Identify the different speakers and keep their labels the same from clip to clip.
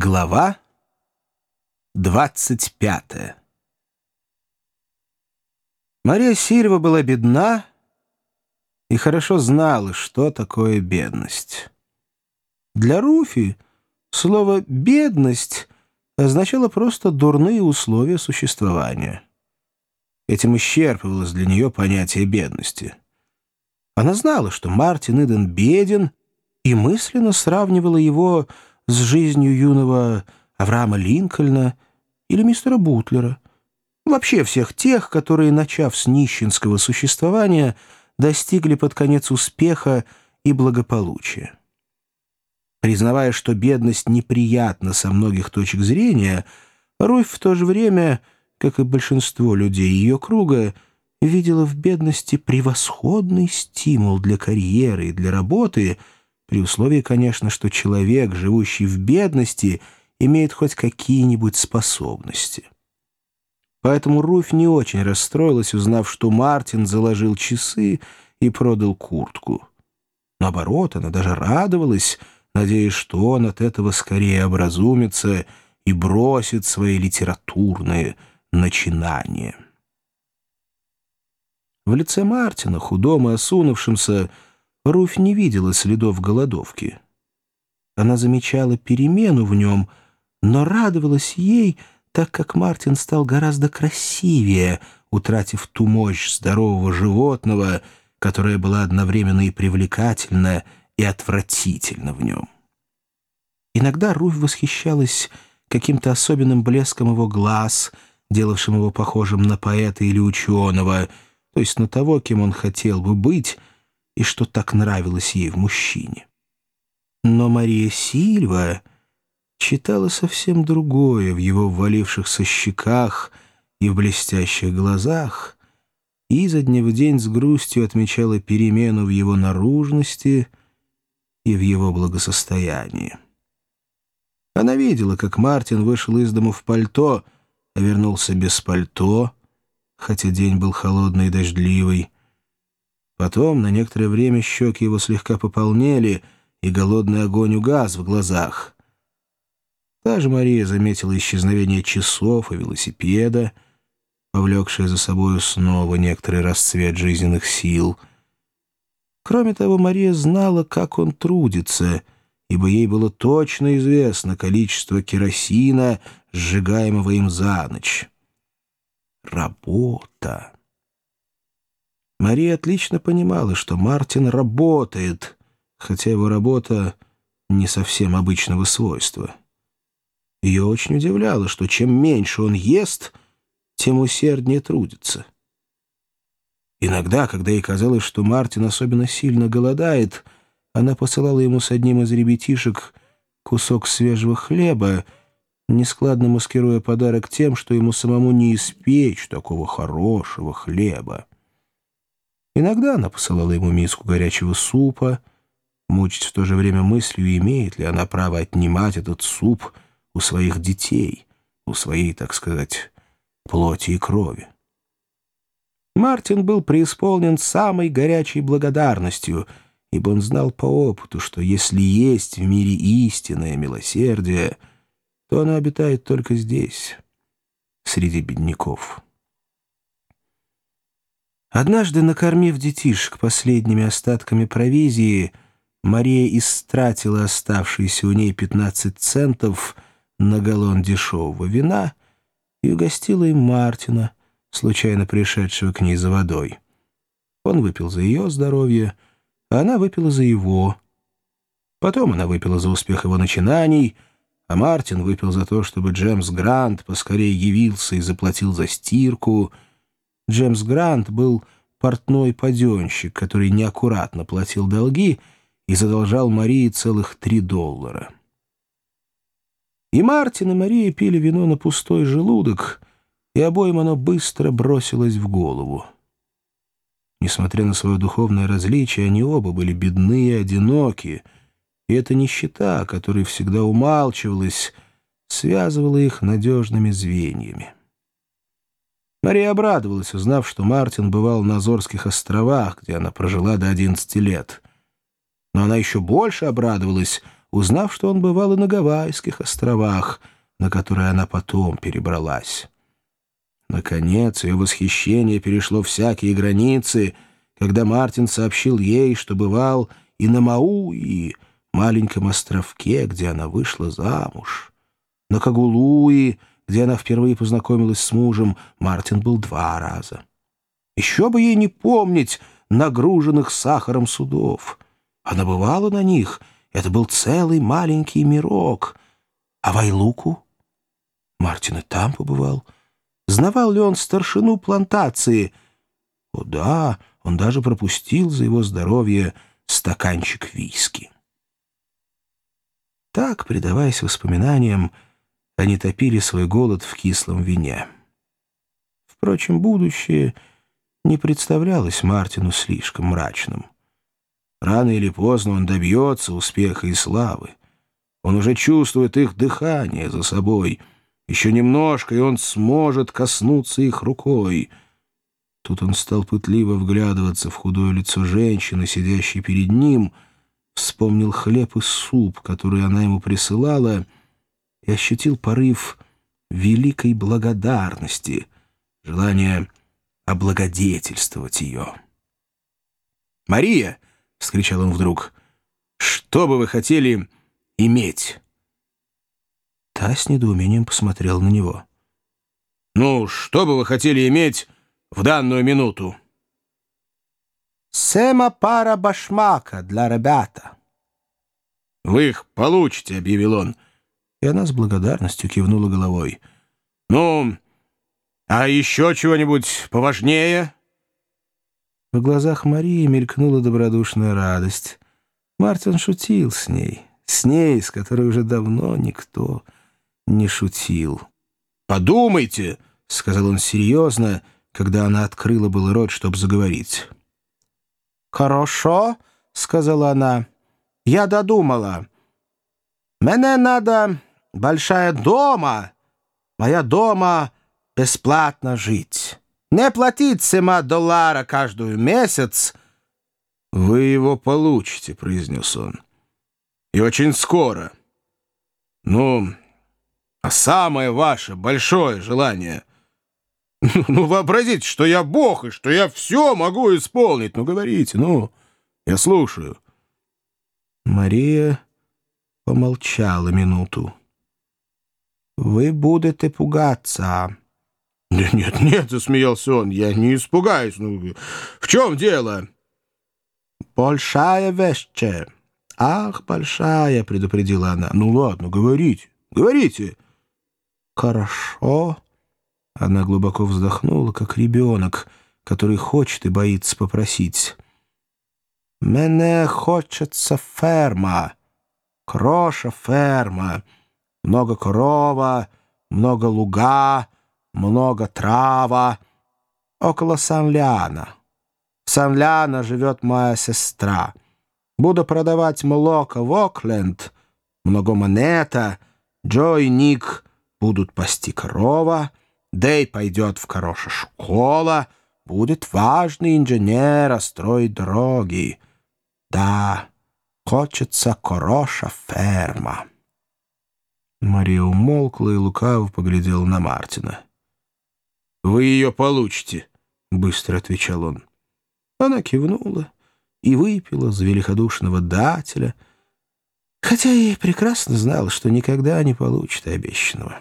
Speaker 1: Глава 25 Мария Сильва была бедна и хорошо знала, что такое бедность. Для Руфи слово «бедность» означало просто дурные условия существования. Этим исчерпывалось для нее понятие бедности. Она знала, что Мартин Иден беден, и мысленно сравнивала его с с жизнью юного Авраама Линкольна или мистера Бутлера. Вообще всех тех, которые, начав с нищенского существования, достигли под конец успеха и благополучия. Признавая, что бедность неприятна со многих точек зрения, Руфь в то же время, как и большинство людей ее круга, видела в бедности превосходный стимул для карьеры и для работы — при условии, конечно, что человек, живущий в бедности, имеет хоть какие-нибудь способности. Поэтому Руфь не очень расстроилась, узнав, что Мартин заложил часы и продал куртку. Наоборот, она даже радовалась, надеясь, что он от этого скорее образумится и бросит свои литературные начинания. В лице Мартина, худом и осунувшимся, Руфь не видела следов голодовки. Она замечала перемену в нем, но радовалась ей, так как Мартин стал гораздо красивее, утратив ту мощь здорового животного, которая была одновременно и привлекательна, и отвратительна в нем. Иногда Руфь восхищалась каким-то особенным блеском его глаз, делавшим его похожим на поэта или ученого, то есть на того, кем он хотел бы быть, и что так нравилось ей в мужчине. Но Мария Сильва читала совсем другое в его ввалившихся щеках и в блестящих глазах, и изо дня в день с грустью отмечала перемену в его наружности и в его благосостоянии. Она видела, как Мартин вышел из дому в пальто, а вернулся без пальто, хотя день был холодный и дождливый, Потом на некоторое время щеки его слегка пополнели, и голодный огонь угас в глазах. Та же Мария заметила исчезновение часов и велосипеда, повлекшее за собою снова некоторый расцвет жизненных сил. Кроме того, Мария знала, как он трудится, ибо ей было точно известно количество керосина, сжигаемого им за ночь. Работа. Мария отлично понимала, что Мартин работает, хотя его работа не совсем обычного свойства. Ее очень удивляло, что чем меньше он ест, тем усерднее трудится. Иногда, когда ей казалось, что Мартин особенно сильно голодает, она посылала ему с одним из ребятишек кусок свежего хлеба, нескладно маскируя подарок тем, что ему самому не испечь такого хорошего хлеба. Иногда она посылала ему миску горячего супа, мучить в то же время мыслью, имеет ли она право отнимать этот суп у своих детей, у своей, так сказать, плоти и крови. Мартин был преисполнен самой горячей благодарностью, ибо он знал по опыту, что если есть в мире истинное милосердие, то оно обитает только здесь, среди бедняков». Однажды, накормив детишек последними остатками провизии, Мария истратила оставшиеся у ней 15 центов на галлон дешевого вина и угостила им Мартина, случайно пришедшего к ней за водой. Он выпил за ее здоровье, а она выпила за его. Потом она выпила за успех его начинаний, а Мартин выпил за то, чтобы Джемс Грант поскорее явился и заплатил за стирку — Джеймс Грант был портной паденщик, который неаккуратно платил долги и задолжал Марии целых три доллара. И Мартин и Мария пили вино на пустой желудок, и обоим оно быстро бросилось в голову. Несмотря на свое духовное различие, они оба были бедны и одиноки, и эта нищета, которой всегда умалчивалась, связывала их надежными звеньями. Мария обрадовалась, узнав, что Мартин бывал на Азорских островах, где она прожила до 11 лет. Но она еще больше обрадовалась, узнав, что он бывал и на Гавайских островах, на которые она потом перебралась. Наконец, ее восхищение перешло всякие границы, когда Мартин сообщил ей, что бывал и на Мауи, маленьком островке, где она вышла замуж. На Кагулуи, где она впервые познакомилась с мужем, Мартин был два раза. Еще бы ей не помнить нагруженных сахаром судов. Она бывала на них, это был целый маленький мирок. А Вайлуку? Мартин и там побывал. Знавал ли он старшину плантации? О да, он даже пропустил за его здоровье стаканчик виски. Так, предаваясь воспоминаниям, они топили свой голод в кислом вине. Впрочем, будущее не представлялось Мартину слишком мрачным. Рано или поздно он добьется успеха и славы. Он уже чувствует их дыхание за собой. Еще немножко, и он сможет коснуться их рукой. Тут он стал пытливо вглядываться в худое лицо женщины, сидящей перед ним, вспомнил хлеб и суп, который она ему присылала — и ощутил порыв великой благодарности, желание облагодетельствовать ее. «Мария!» — вскричал он вдруг. «Что бы вы хотели иметь?» Та с недоумением посмотрела на него. «Ну, что бы вы хотели иметь в данную минуту?»
Speaker 2: «Сема пара башмака для ребята».
Speaker 1: «Вы их получите», — объявил он, — и она с благодарностью кивнула головой. «Ну, а еще чего-нибудь поважнее?» В глазах Марии мелькнула добродушная радость. Мартин шутил с ней, с ней, с которой уже давно никто не шутил. «Подумайте!» — сказал он серьезно, когда она открыла был рот, чтобы заговорить.
Speaker 2: «Хорошо», — сказала она. «Я додумала. Мне надо большая дома, моя дома бесплатно жить. Не платить сема доллара каждую месяц.
Speaker 1: — Вы его получите, — произнес он. — И очень скоро. Ну, а самое ваше большое желание... Ну, ну, вообразите, что я бог, и что я все могу исполнить. Ну, говорите, ну, я слушаю. Мария помолчала минуту.
Speaker 2: «Вы будете пугаться».
Speaker 1: «Нет, нет, нет», — засмеялся он, — «я не испугаюсь. Ну, в чем дело?»
Speaker 2: «Большая вещь. Ах, большая», — предупредила она.
Speaker 1: «Ну ладно, говорите, говорите».
Speaker 2: «Хорошо». Она глубоко вздохнула, как ребенок, который хочет и боится попросить. «Мне хочется ферма, кроша ферма» много корова, много луга, много трава. Около Санляна. В Санляна живет моя сестра. Буду продавать молоко в Окленд, много монета. Джо и Ник будут пасти корова. Дэй пойдет в хорошая школа. Будет важный инженер, а строить дороги. Да, хочется хороша ферма.
Speaker 1: Мария умолкла и лукаво поглядела на Мартина. «Вы ее получите», — быстро отвечал он. Она кивнула и выпила за великодушного дателя, хотя и прекрасно знала, что никогда не получит обещанного.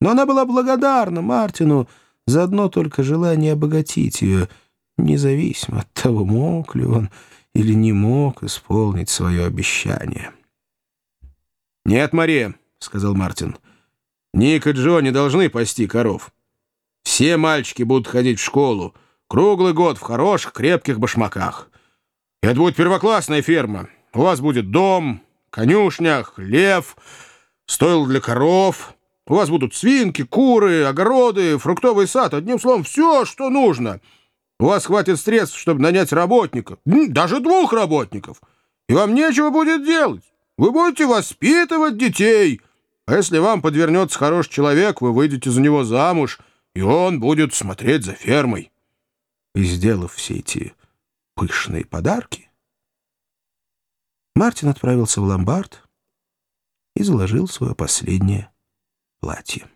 Speaker 1: Но она была благодарна Мартину за одно только желание обогатить ее, независимо от того, мог ли он или не мог исполнить свое обещание. «Нет, Мария», — сказал Мартин. «Ник и Джо должны пасти коров. Все мальчики будут ходить в школу, круглый год в хороших, крепких башмаках. Это будет первоклассная ферма. У вас будет дом, конюшня, хлев, стойл для коров. У вас будут свинки, куры, огороды, фруктовый сад. Одним словом, все, что нужно. У вас хватит средств, чтобы нанять работников, даже двух работников. И вам нечего будет делать. Вы будете воспитывать детей». А если вам подвернется хороший человек, вы выйдете за него замуж, и он будет смотреть за фермой. И сделав все эти пышные подарки, Мартин отправился в ломбард и заложил свое последнее платье.